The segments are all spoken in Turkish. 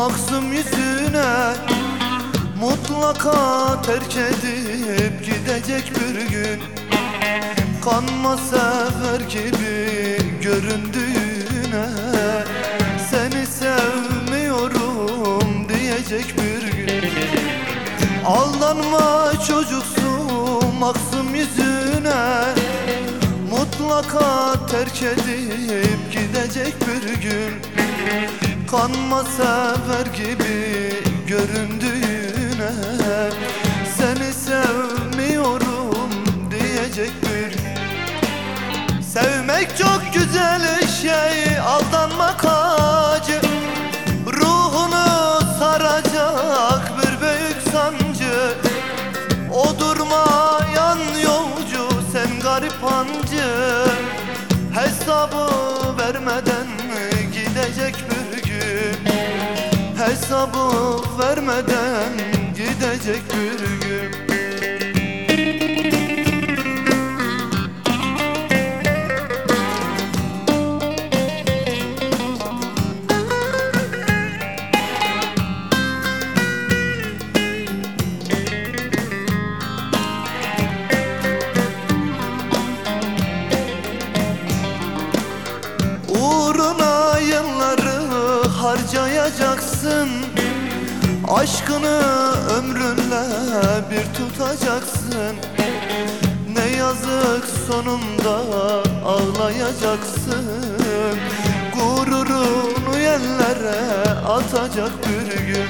maksum yüzüne. Mutlaka terk edip gidecek bir gün. Kanma sever gibi göründüğüne. Seni sevmiyorum diyecek bir gün. Aldanma çocuksu maksum yüzüne. Mutlaka terk edip gidecek bir gün Kanma sever gibi göründüğüne Seni sevmiyorum diyecek bir Sevmek çok güzel şey aldanmak acı. Ruhunu saracak bir büyük sancı. O durmayan yolcu sen garip hancı. Hesabı vermeden Hesabı vermeden harcayacaksın. Aşkını ömrünle bir tutacaksın. Ne yazık sonunda ağlayacaksın. Gururunu yerlere atacak bir gün.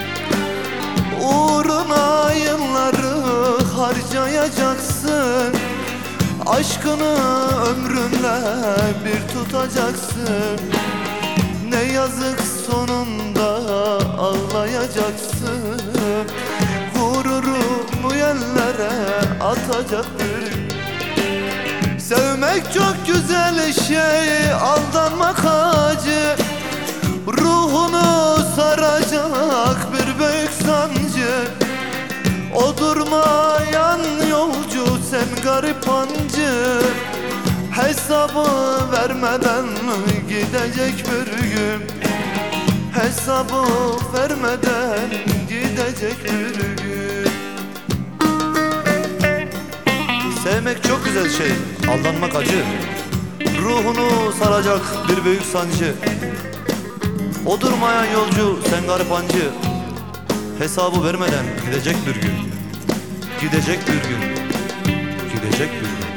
Uğruna yılları harcayacaksın. Aşkını ömrünle bir tutacaksın yazık sonunda ağlayacaksın. Gururunu yerlere atacak bir Sevmek çok güzel şey aldanmak acı. Ruhunu saracak bir büyük sancı. O durmayan yolcu sen garip hancı Hesabı vermeden gidecek bir gün Hesabı vermeden gidecek bir gün Sevmek çok güzel şey, aldanmak acı. Ruhunu saracak bir büyük sancı. O durmayan yolcu sen garip hancı. Hesabı vermeden gidecek bir gün. Gidecek bir gün. Gidecek bir gün.